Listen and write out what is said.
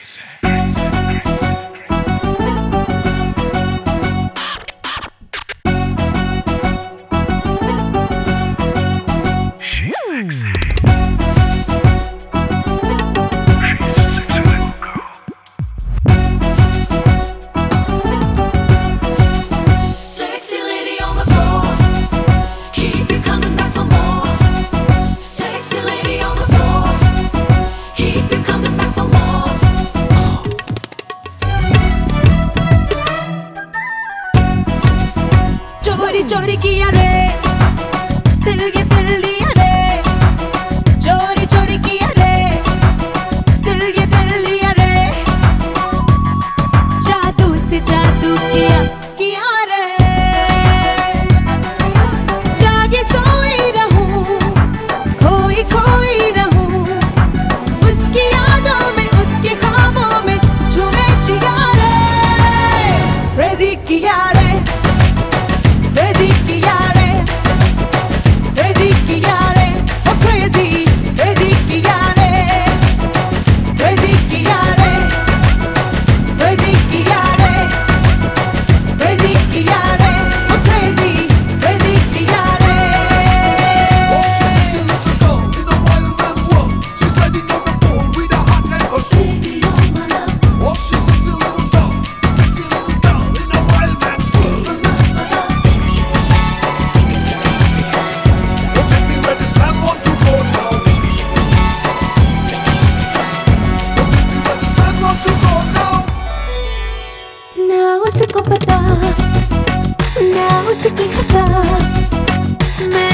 crazy. crazy. चोरी चोरी किया रे। दिल ये दिल लिया रे। चोरी चोरी किया रे। दिल ये दिल लिया रे। जादू से जादू किया किया रे। जागे सोई रहूँ, खोई खोई रहूँ। उसकी यादों में, उसके ख्वाबों में झूमे जिया रे। रेजी किया रे। sakta main